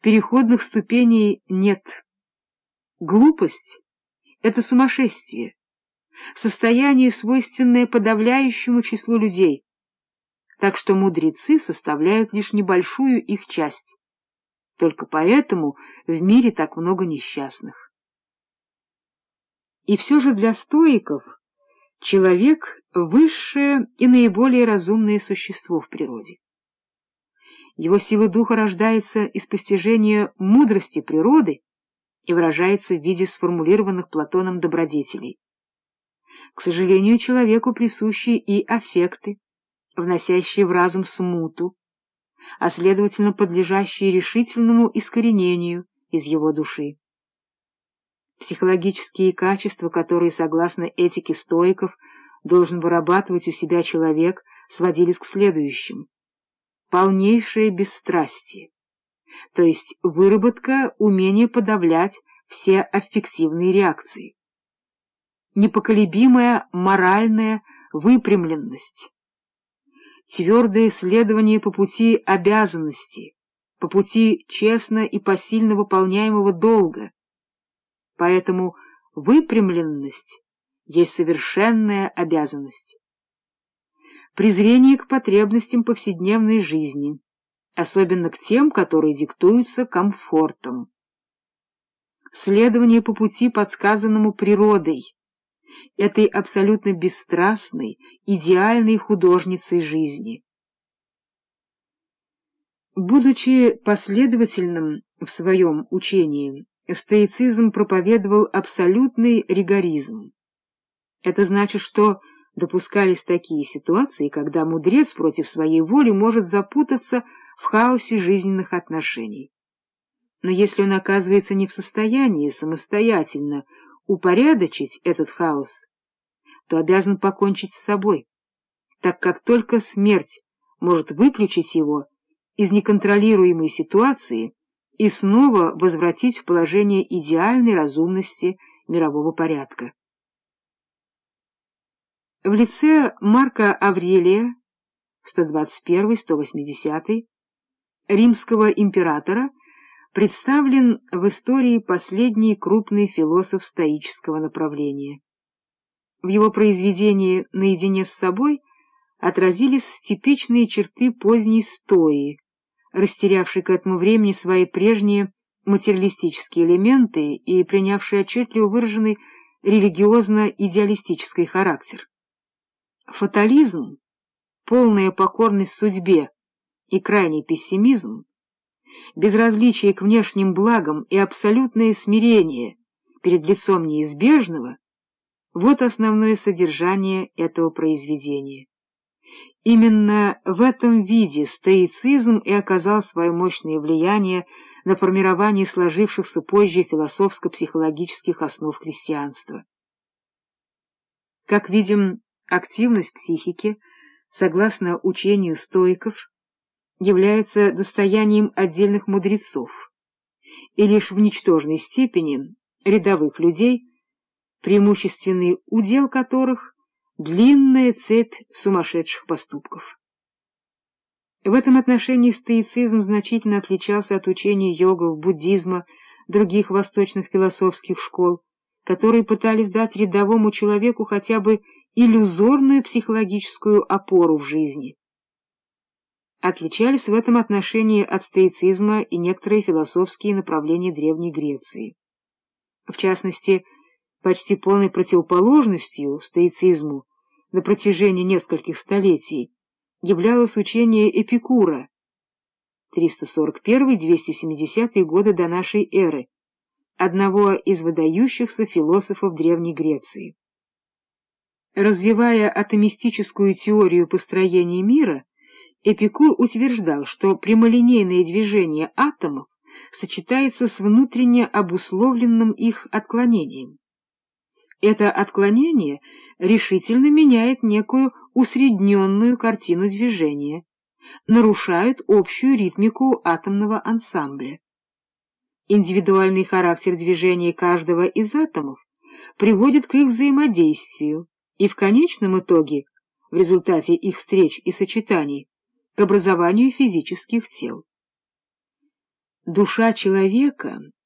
переходных ступеней нет. Глупость — это сумасшествие, состояние, свойственное подавляющему числу людей, так что мудрецы составляют лишь небольшую их часть. Только поэтому в мире так много несчастных. И все же для стоиков человек — высшее и наиболее разумное существо в природе. Его сила духа рождается из постижения мудрости природы и выражается в виде сформулированных Платоном добродетелей. К сожалению, человеку присущи и аффекты, вносящие в разум смуту, а следовательно подлежащие решительному искоренению из его души. Психологические качества, которые, согласно этике стоиков, должен вырабатывать у себя человек, сводились к следующим. Полнейшее бесстрастие, то есть выработка умения подавлять все аффективные реакции. Непоколебимая моральная выпрямленность, твердое следование по пути обязанности, по пути честно и посильно выполняемого долга. Поэтому выпрямленность есть совершенная обязанность. Презрение к потребностям повседневной жизни, особенно к тем, которые диктуются комфортом. Следование по пути, подсказанному природой, этой абсолютно бесстрастной, идеальной художницей жизни. Будучи последовательным в своем учении, стоицизм проповедовал абсолютный ригоризм. Это значит, что допускались такие ситуации, когда мудрец против своей воли может запутаться в хаосе жизненных отношений. Но если он оказывается не в состоянии самостоятельно упорядочить этот хаос, то обязан покончить с собой, так как только смерть может выключить его из неконтролируемой ситуации и снова возвратить в положение идеальной разумности мирового порядка. В лице Марка Аврелия 121-180 римского императора представлен в истории последний крупный философ стоического направления. В его произведении «Наедине с собой» отразились типичные черты поздней стои, растерявшей к этому времени свои прежние материалистические элементы и принявшей отчетливо выраженный религиозно-идеалистический характер. Фатализм, полная покорность судьбе и крайний пессимизм безразличие к внешним благам и абсолютное смирение перед лицом неизбежного — вот основное содержание этого произведения. Именно в этом виде стоицизм и оказал свое мощное влияние на формирование сложившихся позже философско-психологических основ христианства. Как видим, активность психики, согласно учению стоиков, является достоянием отдельных мудрецов, и лишь в ничтожной степени рядовых людей, преимущественный удел которых — длинная цепь сумасшедших поступков. В этом отношении стоицизм значительно отличался от учения йогов, буддизма, других восточных философских школ, которые пытались дать рядовому человеку хотя бы иллюзорную психологическую опору в жизни отличались в этом отношении от стоицизма и некоторые философские направления Древней Греции. В частности, почти полной противоположностью стоицизму на протяжении нескольких столетий являлось учение Эпикура 341-270 годы до нашей эры, одного из выдающихся философов Древней Греции. Развивая атомистическую теорию построения мира, Эпикур утверждал, что прямолинейное движение атомов сочетается с внутренне обусловленным их отклонением. Это отклонение решительно меняет некую усредненную картину движения, нарушает общую ритмику атомного ансамбля. Индивидуальный характер движения каждого из атомов приводит к их взаимодействию и в конечном итоге, в результате их встреч и сочетаний, к образованию физических тел. Душа человека